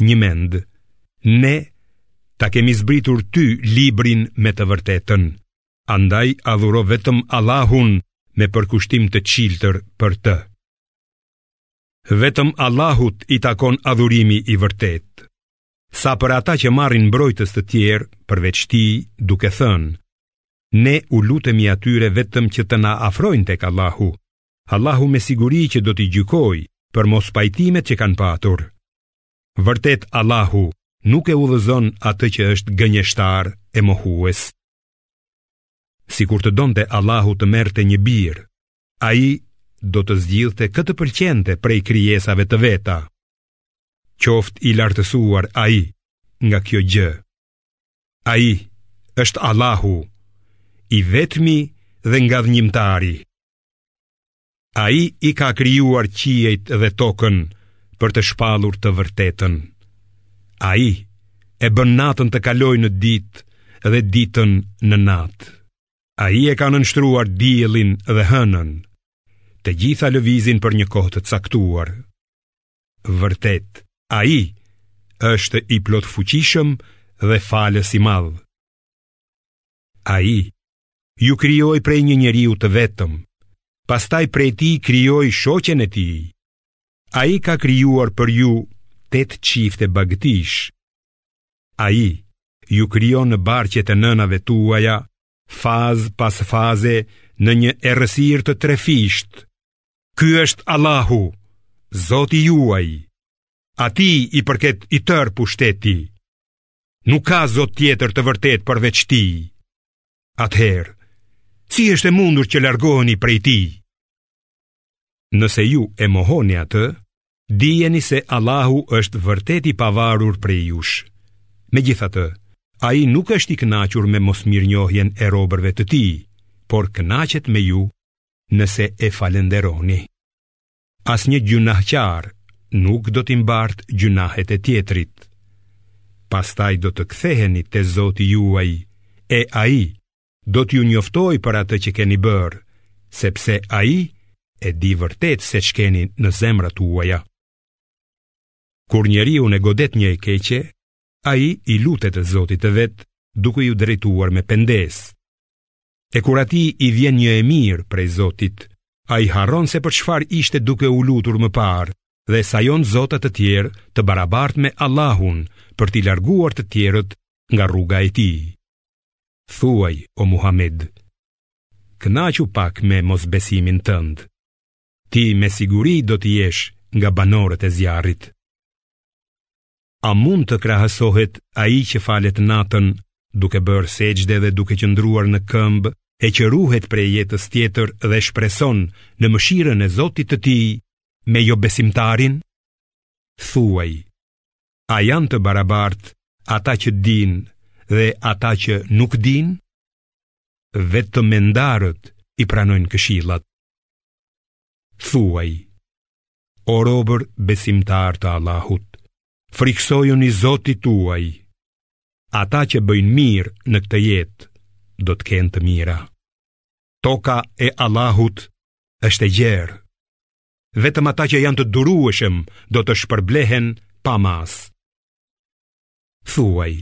Njëmend, ne ta kemi zbritur ty librin me të vërtetën, andaj adhuro vetëm Allahun me përkushtim të çiltër për të. Vetëm Allahut i takon adhurimi i vërtetë. Sa për ata që marrin mbrojtës të tjerë, përveç tij duke thënë, ne u lutemi atyre vetëm që të na afrojnë tek Allahu, Allahu me siguri që do t'i gjykojë për mospajtimet që kanë patur. Vërtet Allahu nuk e udhëzon atë që është gënjeshtar e mohues. Sikur të donte Allahu të merte një bir, ai do të zgjidhte kë të pëlqente prej krijesave të veta. Qoftë i lartësuar ai nga kjo gjë. Ai është Allahu, i vetmi dhe ngadhënjimtari. Ai i ka krijuar qiejt dhe tokën për të shpallur të vërtetën. Ai e bën natën të kalojë në ditë dhe ditën në natë. Ai e ka nënshtruar diellin dhe hënën. Të gjitha lëvizin për një kohë të caktuar. Vërtet, ai është i plotfuqishëm dhe falës i madh. Ai ju krijoi prej një njeriu të vetëm, pastaj prej tij krijoi shoqen e tij. Ai ka krijuar për ju tetë çifte bagëtish. Ai ju krijon në barqet e nënave tuaja, fazë pas faze në një errësirë të trefishtë. Ky është Allahu, Zoti juaj, atij i përket i tërë pushteti. Nuk ka zot tjetër të vërtetë përveç tij Atëherë, si është e mundur që largoheni prej tij Nëse ju e mohoni atë, dijeni se Allahu është vërtet i pavarur prej jush Megjithatë, ai nuk është i kënaqur me mosmirënjohjen e robërve të tij Por kënaqet me ju nëse e falënderoni asnjë gjynahqar nuk do t'i mbartë gjynahet e tjetrit. Pastaj do të ktheheni te Zoti juaj e Ai do t'ju njoftojë për atë që keni bërë, sepse Ai e di vërtet se ç'keni në zemrat tuaja. Kur njeriun e godet një e keqe, Ai i lutet Zotit të vet, duke iu drejtuar me pendesë. E kur atij i vjen një e mirë prej Zotit, ai harron se për çfarë ishte duke u lutur më parë dhe sajon zota të tjerë të barabartë me Allahun për t'i larguar të tjerët nga rruga e tij. Thuaj, o Muhamed, kënaqu pak me mosbesimin tënd. Ti me siguri do të jesh nga banorët e zjarrit. A mund të krahasohet ai që falet natën duke bërë sexhde dhe duke qëndruar në këmbë e që ruhet prej jetës tjetër dhe shpreson në mëshirën e Zotit të tij me jobesimtarin? Thuaj, a janë të barabartë ata që dinë dhe ata që nuk dinë? Vetëm mendarët i pranojnë këshillat. Thuaj, o robër besimtarë të Allahut, frikësojuni Zotit tuaj, ata që bëjnë mirë në këtë jetë, do të kenë të mira. Toka e Allahut është e gjerë, vetëm ata që janë të durueshëm do të shpërblehen pa masë. Thuaj,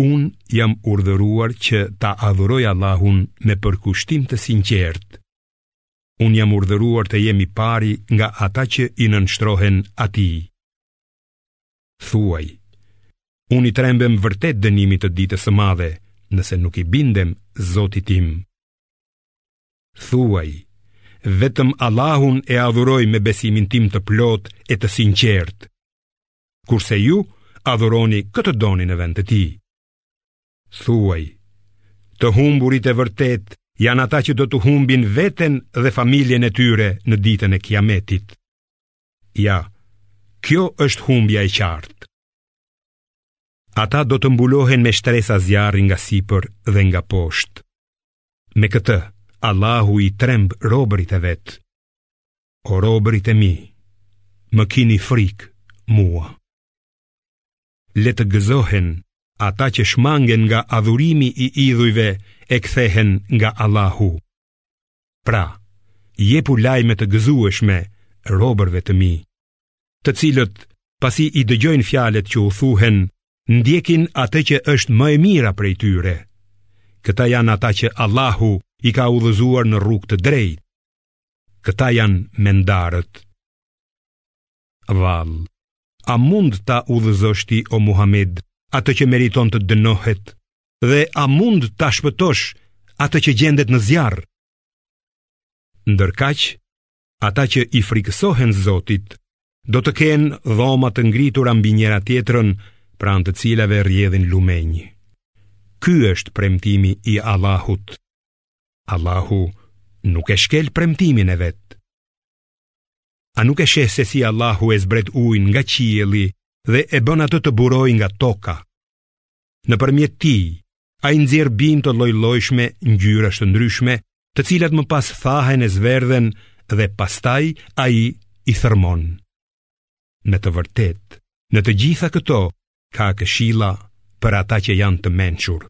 unë jam urdhëruar që ta adhuroj Allahun me përkushtim të sinqertë, Unë jam urdhëruar të jem i pari nga ata që i nënshtrohen atij. Thuaj, unë i trembem vërtet dënimit të ditës së madhe, nëse nuk i bindem zotit tim. Thuaj, vetëm Allahun e adhuroj me besimin tim të plotë e të sinqertë, kurse ju adhuroni kë të doni në vend të tij. Thuaj, të humburit e vërtetë janë ata që do të humbin veten dhe familjen e tyre në ditën e kiametit. Ja, kjo është humbja e qartë. Ata do të mbulohen me shtresa zjarri nga sipër dhe nga poshtë. Me këtë, Allahu i tremb robërit e vet. O robërit e mi, më kini frikë mua. le të gëzohen ata që shmangen nga adhurimi i idhujve e kthehen nga Allahu. Pra, jepu lajme të gëzueshme robërve të mi, të cilët pasi i dëgjojnë fjalët që u thuhen, ndjekin atë që është më e mira prej tyre. Këta janë ata që Allahu i ka udhëzuar në rrugë të drejtë. Këta janë mendarët. Vallë, a mund ta udhëzosh ti o Muhammed atë që meriton të dënohet dhe a mund ta shpëtosh atë që gjendet në zjarr? Ndërkaq, ata që i frikësohen Zotit do të kenë dhoma të ngritura mbi njëra-tjetrën, pranë të cilave rrjedhin lumenj. Ky është premtimi i Allahut. Allahu nuk e shkel premtimin e vet. A nuk e sheh se si Allahu e zbret ujin nga qielli dhe e bën atë të burojë nga toka? Nëpërmjet tij, ai nxjerr bimë të lloj-llojshme ngjyrash të ndryshme, të cilat më pas thahen e zverdhen dhe pastaj ai i thërmon. Me të vërtetë, në të gjitha këto ka këshilla për ata që janë të mençur.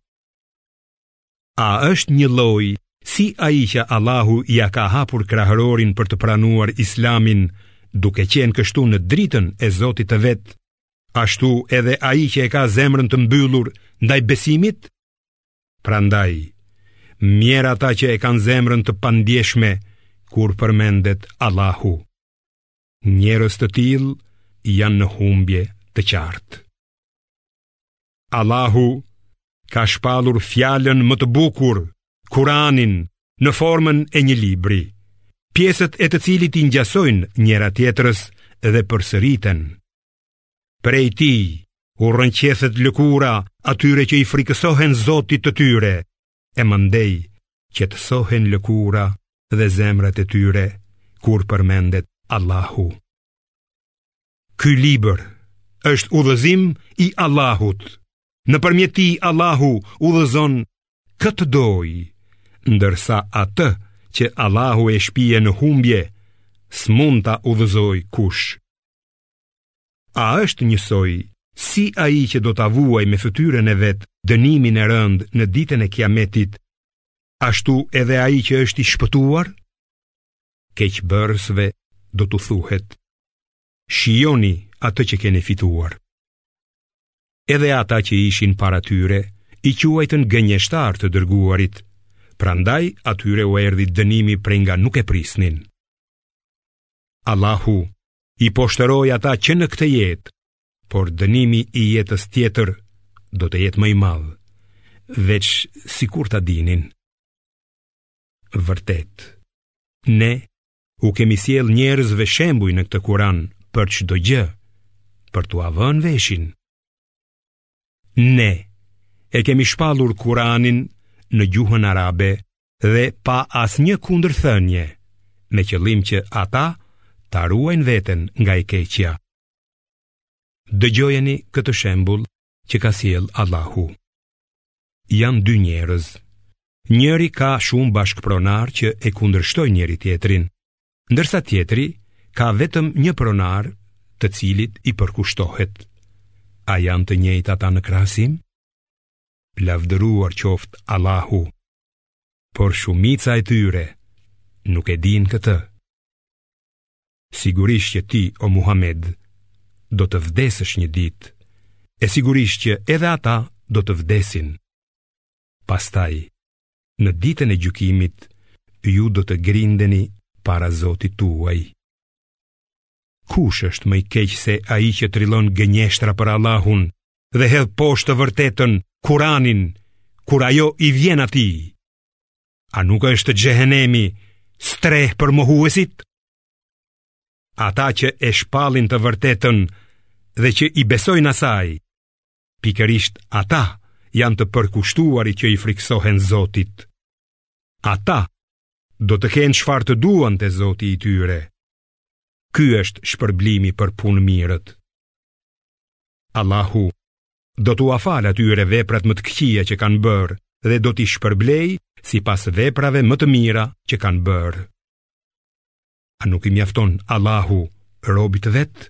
A është njëlloj si ai që Allahu ia ka hapur krahërorin për të pranuar islamin duke qenë kështu në dritën e Zotit të vet, ashtu edhe ai që e ka zemrën të mbyllur ndaj besimit? Prandaj, mjerë ata që e kanë zemrën të pandjeshme kur përmendet Allahu. Njerëz të tillë janë në humbje të qartë. Allahu ka shpallur fjalën më të bukur, Kuranin, në formën e një libri, pjesët e të cilit i ngjasojnë njëra-tjetrës dhe përsëriten. Prej tij, u rrëqethet lëkura atyre që i frikësohen Zotit të tyre, e më tej qetësohen lëkura dhe zemrat e tyre, kur përmendet Allahu. Ky libër është udhëzim i Allahut. Nëpërmjet tij Allahu udhëzon kë të dojë, ndërsa atë që Allahu e shpie në humbje, s'mund ta udhëzojë kush. A është njësoj si ai që do ta vuajë me fytyrën e vet dënimin e rëndë në ditën e kiametit, ashtu edhe ai që është i shpëtuar? keqbërësve do t'u thuhet, shijoni atë që keni fituar. Edhe ata që ishin para tyre, i quajtën gënjeshtarë të dërguarit, prandaj atyre u erdhi dënimi prej nga nuk e prisnin. Allahu i poshtëroi ata që në këtë jetë, por dënimi i jetës tjetër do të jetë më i madh, veç sikur ta dinin. Vërtet, ne u kemi sjellë njerëzve shembuj në këtë kuran për çdo gjë, për t'ua vënë veshin. Ne e kemi shpallur kuranin në gjuhën arabe dhe pa asnjë kundërthënie, me qëllim që ata ta ruajnë veten nga e keqja. Dëgjojeni këtë shembull që ka sjellë Allahu. Janë dy njerëz. Njëri ka shumë bashkëpronarë që e kundërshtojnë njëri-tjetrin, ndërsa tjetri ka vetëm një pronar të cilit i përkushtohet. A janë të njëjtë ata në krahasim? Lavdëruar qoftë Allahu, por shumica e tyre nuk e dinë këtë. Sigurisht që ti, o Muhammed, do të vdesësh një ditë, e sigurisht që edhe ata do të vdesin. Pastaj, në ditën e gjykimit, ju do të grindeni para Zotit tuaj. Kush është më i keq se ai që trillon gënjeshtra për Allahun dhe hedh poshtë të vërtetën, Kur'anin, kur ajo i vjen atij? A nuk është xhehenemi strehë për mohuesit? Ata që e shpallin të vërtetën dhe që i besojnë asaj, pikërisht ata janë të përkushtuarit që i frikësohen Zotit. Ata do të kenë çfarë të duan te Zoti i tyre. Ky është shpërblimi për punëmirët. Allahu do t'ua falë atyre veprat më të këqija që kanë bërë dhe do t'i shpërblejë sipas veprave më të mira që kanë bërë. A nuk i mjafton Allahu robit të vet?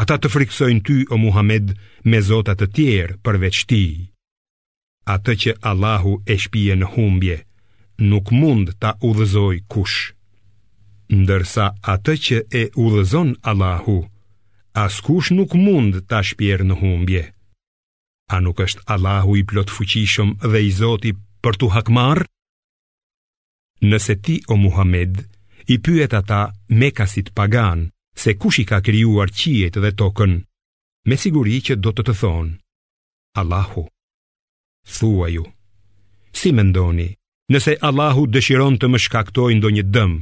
Ata të frikësojnë ty o Muhammed me zota të tjerë përveç tij. Atë që Allahu e shpie në humbje, nuk mund ta udhëzojë kush. Ndërsa atë që e udhëzon Allahu, askush nuk mund ta shpjerë në humbje. A nuk është Allahu i plotfuqishëm dhe i zoti për t'u hakmarrë? Nëse ti o Muhammed, i pyet ata mekasit paganë, se kush i ka krijuar qiejt dhe tokën, me siguri që do të të thonë, Allahu. Thuaju, si mendoni, nëse Allahu dëshiron të më shkaktojë ndonjë dëm,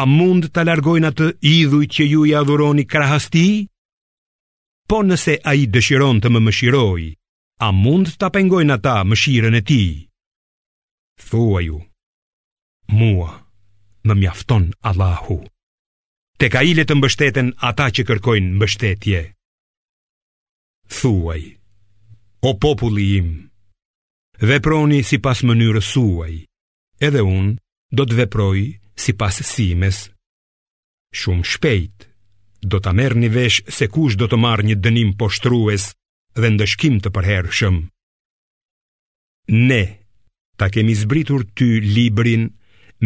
a mund ta largojnë atë idhujt që ju i adhuroni krahas tij? Po nëse ai dëshiron të më mëshirojë, a mund ta pengojnë ata mëshirën e tij? Thuaju, mua më mjafton Allahu. Tek ai le të mbështeten ata që kërkojnë mbështetje. Thuaj, o populli im, veproni sipas mënyrës suaj, edhe unë do të veproj sipas simes. Shumë shpejt, do ta merrni vesh se kush do të marrë një dënim poshtrues dhe ndëshkim të përhershëm. Ne, ta kemi zbritur ty librin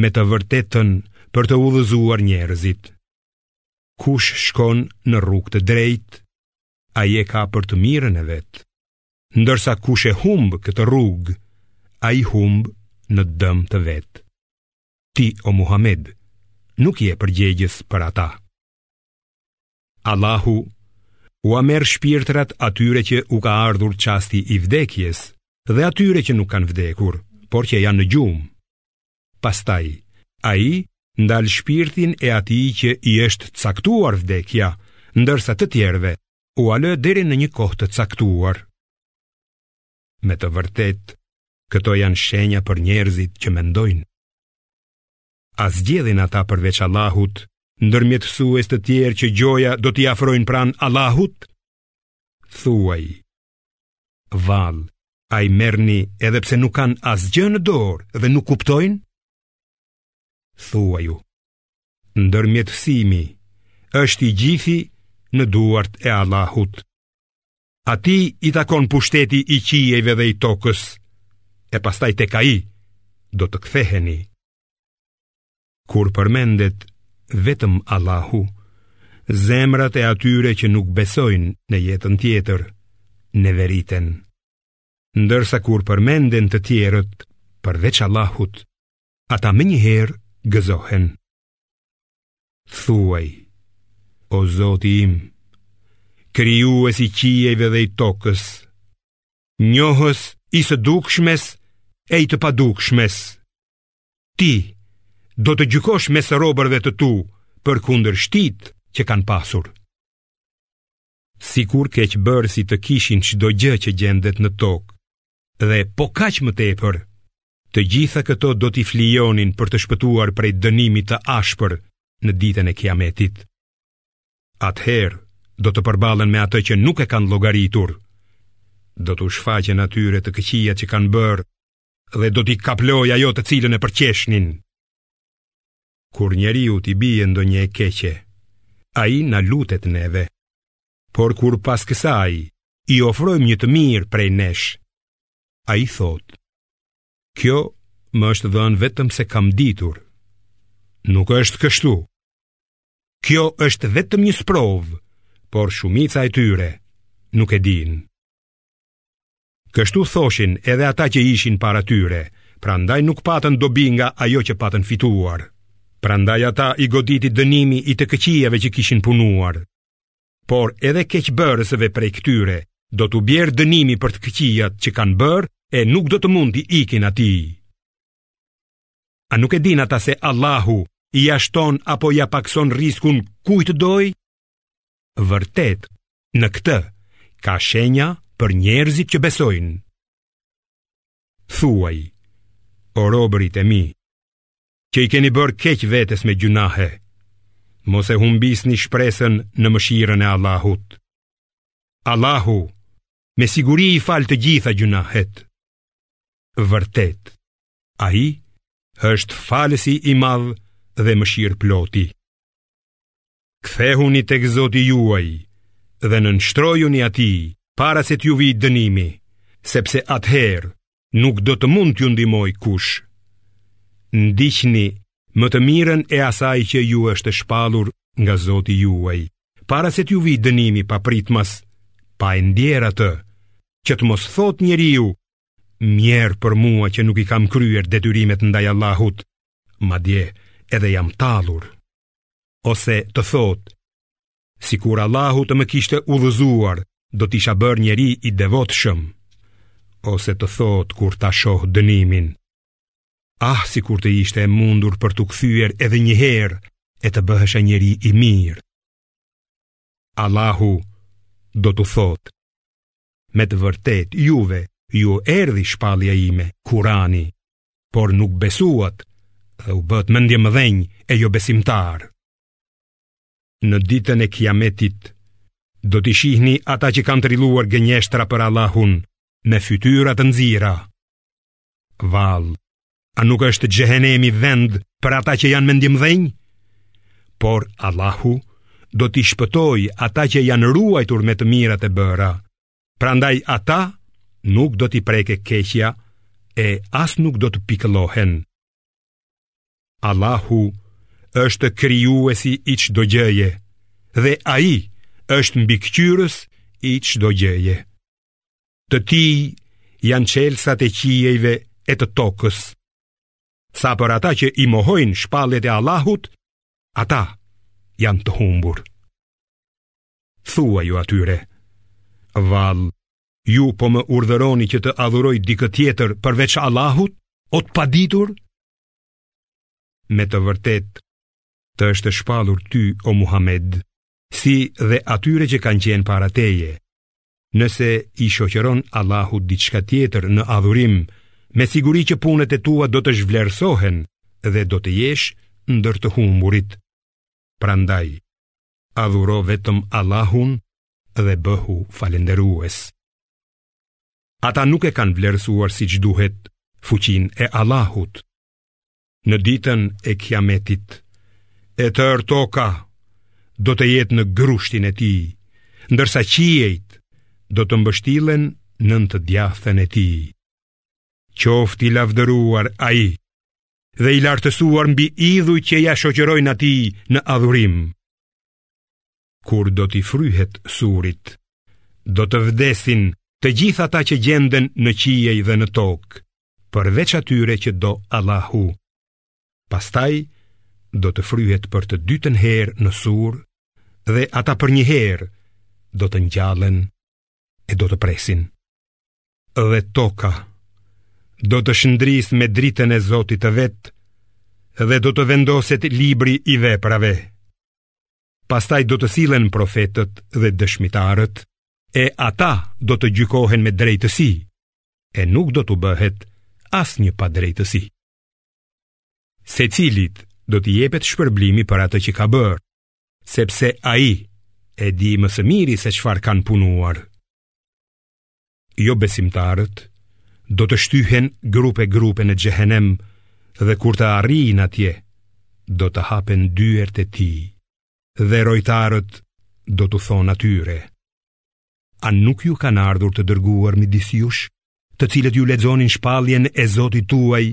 me të vërtetën për të udhëzuar njerëzit. Kush shkon në rrugë të drejtë, ai e ka për të mirën e vet. Ndërsa kush e humb këtë rrugë, ai humb në dëm të vet. Ti o Muhammed, nuk je përgjegjës për ata. Allahu ua merr shpirtrat atyre që u ka ardhur çasti i vdekjes dhe atyre që nuk kanë vdekur, por që janë në gjumë. Pastaj, ai ndal shpirtin e atij që i është caktuar vdekja, ndërsa të tjerëve ua lë deri në një kohë të caktuar. Me të vërtetë, këto janë shenja për njerëzit që mendojnë. A zgjedhin ata përveç Allahut, ndërmjetësues të tjerë që gjoja do t'i afrojnë pranë Allahut? Thuaj, Vallë, a i merrni edhe pse nuk kanë asgjë në dorë dhe nuk kuptojnë? Thuaju, ndërmjetësimi është i gjithi në duart e Allahut. Atij i takon pushteti i qiejve dhe i tokës, e pastaj tek ai do të ktheheni. Kur përmendet vetëm Allahu, zemrat e atyre që nuk besojnë në jetën tjetër, neveriten. Ndërsa kur përmenden të tjerët përveç Allahut, ata menjëherë gëzohen. Thuaj, o Zoti im, krijuesi i qiejve dhe i tokës, Njohës i së dukshmes e i të padukshmes Ti do të gjykosh mes robërve të tu për kundërshtitë që kanë pasur Sikur keqbërësit të kishin çdo gjë që gjendet në tokë Dhe po kaq më tepër Të gjitha këto do t'i flijonin për të shpëtuar prej dënimit të ashpër në ditën e kiametit Atëherë do të përballen me atë që nuk e kanë llogaritur. Do t'u shfaqen atyre të këqijat që kanë bërë dhe do t'i kaplojë ajo të cilën e përqeshnin. Kur njeriut i bie ndonjë e keqe, ai na lutet neve. Por kur pas kësaj i ofrojmë një të mirë prej nesh, ai thotë: Kjo më është dhënë vetëm se kam ditur. Nuk është kështu. Kjo është vetëm një sprovë, por shumica e tyre nuk e dinë. Kështu thoshin edhe ata që ishin para tyre, prandaj nuk patën dobi nga ajo që patën fituar. Prandaj ata i goditi dënimi i të këqijave që kishin punuar. Por edhe keqbërësve prej këtyre, do t'u bjerë dënimi për të këqijat që kanë bërë e nuk do të mund t'i ikin atij. A nuk e dinë ata se Allahu ia shton apo ia pakëson rrizkun kujt të dojë? Vërtet, në këtë ka shenja për njerëzit që besojnë. Thuaj, o robërit e mi, që i keni bërë keq vetes me gjynahe, mos e humbisni shpresën në mëshirën e Allahut. Allahu Me siguri i fal të gjitha gjynahet. Vërtet, ai është falësi i madh dhe mëshirëploti. Kthehuni tek Zoti juaj dhe nënshtrojuni atij para se t'ju vijë dënimi, sepse atëherë nuk do të mund t'ju ndihmojë kush. Ndiqni më të mirën e asaj që ju është shpallur nga Zoti juaj, para se t'ju vijë dënimi papritmas, pa e ndier atë, që të mos thotë njeriu, mjerë për mua që nuk i kam kryer detyrimet ndaj Allahut, madje edhe jam tallur. Ose të thotë, Sikur Allahu të më kishte udhëzuar Do të isha bërë njeri i devotshëm Ose të thotë kur ta shohë dënimin Ah, sikur të ishte e mundur për t'u kthyer edhe njëherë E të bëhesha njeri i mirë Allahu do t'u thotë Me të vërtetë juve ju erdhi shpallja ime, kurani Por nuk besuat dhe u bëtë mendjemëdhenj e jobesimtarë Në ditën e kiametit, do t'i shihni ata që kanë trilluar gënjeshtra për Allahun me fytyra të nxira. Vallë, a nuk është xhehenemi vend për ata që janë mendjemëdhenj? Por Allahu do t'i shpëtojë ata që janë ruajtur me të mirat e bëra. Prandaj ata nuk do t'i prekë e keqja e as nuk do të pikëllohen. Allahu është krijuesi i çdo gjëje dhe ai është mbikëqyrës i çdo gjëje. Të tij janë çelësat e qiejve e të tokës. Sa për ata që i mohojnë shpalljet e Allahut, ata janë të humbur. Thuaju atyre, Vallë, ju po më urdhëroni që të adhuroj dikë tjetër përveç Allahut, o të paditur? Me të vërtetë, të është shpalur ty, o Muhammed, si dhe atyre që kanë qenë para teje, nëse i shoqëron Allahut diçka tjetër në adhurim, me siguri që punët e tua do të zhvlerësohen dhe do të jesh ndër të humburit. Prandaj, adhuro vetëm Allahun dhe bëhu falënderues. Ata nuk e kanë vlerësuar siç duhet fuqinë e Allahut. Në ditën e kiametit, e tërë toka do të jetë në grushtin e tij, ndërsa qiejt do të mbështillen nën të djathtën e tij. Qoftë i lavdëruar ai dhe i lartësuar mbi idhuj që ia shoqërojnë atij në adhurim. Kur do t'i fryhet surit, do të vdesin të gjithë ata që gjenden në qiej dhe në tokë, përveç atyre që do Allahu. Pastaj do të fryhet për të dytën herë në sur dhe ata përnjëherë do të ngjallen e do të presin. Dhe toka do të shndrisë me dritën e Zotit të vet dhe do të vendoset libri i veprave. Pastaj do të sillen profetët dhe dëshmitarët, e ata do të gjykohen me drejtësi, e nuk do t'u bëhet asnjë padrejtësi. Secilit do t'i jepet shpërblimi për atë që ka bërë, sepse ai e di më së miri se çfarë kanë punuar. Jobesimtarët do të shtyhen grupe grupe në xhehenem dhe kur të arrijnë atje do të hapen dyert e tij dhe rojtarët do t'u thonë atyre A nuk ju kanë ardhur të dërguar midis jush të cilët ju lexonin shpalljen e Zotit tuaj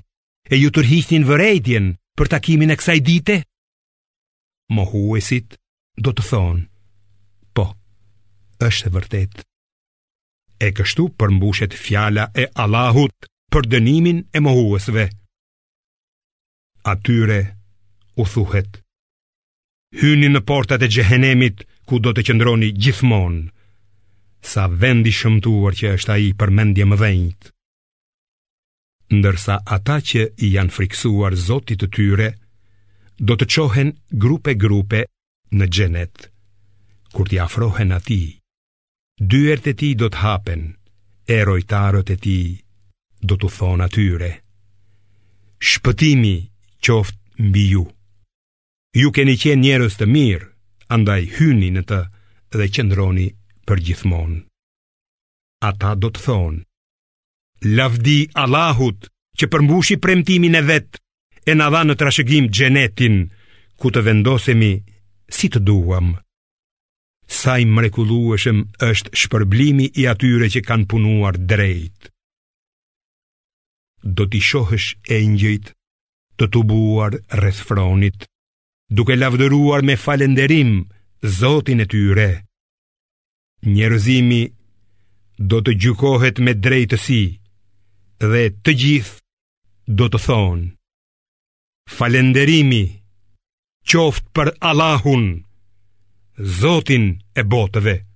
e ju tërhiqnin vërejtjen për takimin e kësaj dite? Mohuesit do të thonë, po, është e vërtetë. E kështu përmbushet fjala e Allahut për dënimin e mohuesve. Atyre u thuhet, hyni në portat e xhehenemit ku do të qëndroni gjithmonë, sa vend i shëmtuar që është ai për mendjemëdhenjtë. Ndërsa ata që i janë frikësuar Zotit të tyre, do të çohen grupe grupe në xhenet. Kur t'i afrohen atij, dyert e tij do të hapen, e rojtarët e tij do t'u thonë atyre. Shpëtimi qoftë mbi ju. Ju keni qenë njerëz të mirë, andaj hyni në të dhe qëndroni përgjithmonë. Ata do të thonë, Lavdi Allahut që përmbushi premtimin e vet e na dha në trashëgim xhenetin ku të vendosemi si të duam. Sa i mrekullueshëm është shpërblimi i atyre që kanë punuar drejt. Do t'i shohësh engjëjt të tubuar rreth fronit, duke lavdëruar me falënderim Zotin e tyre. Njerëzimi do të gjykohet me drejtësi dhe të gjithë do të thonë Falënderimi qoftë për Allahun, Zotin e botëve.